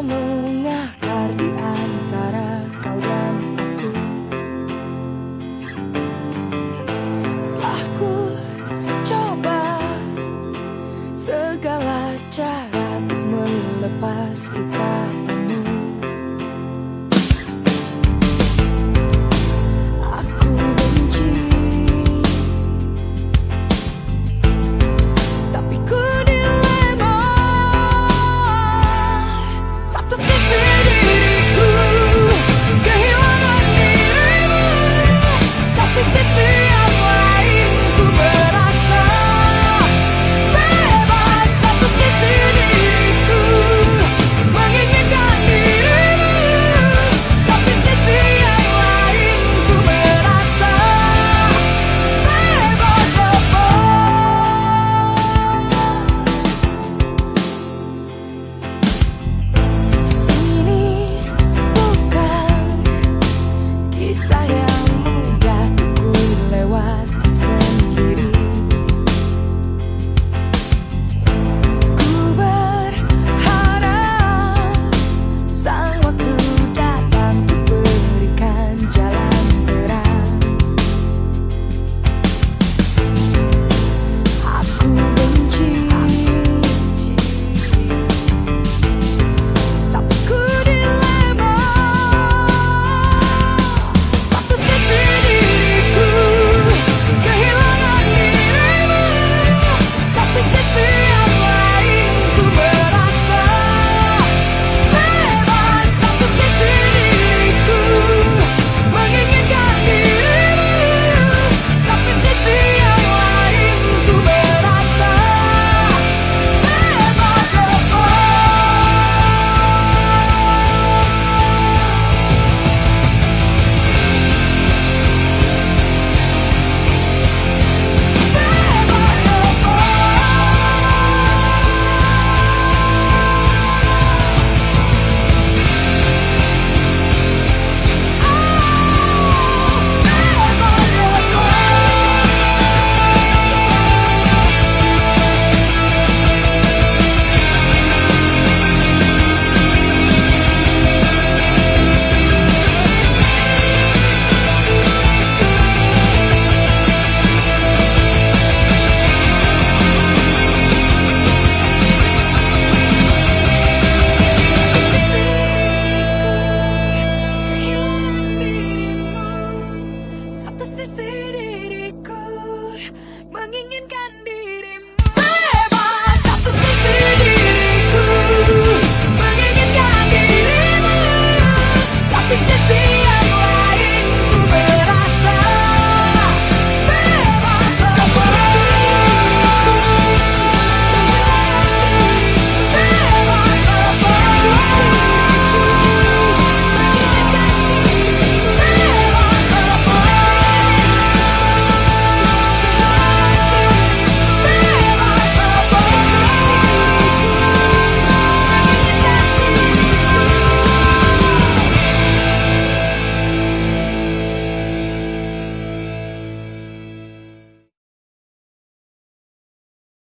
mengakar di antara kau dan aku. Telah ku coba segala cara untuk melepas ikat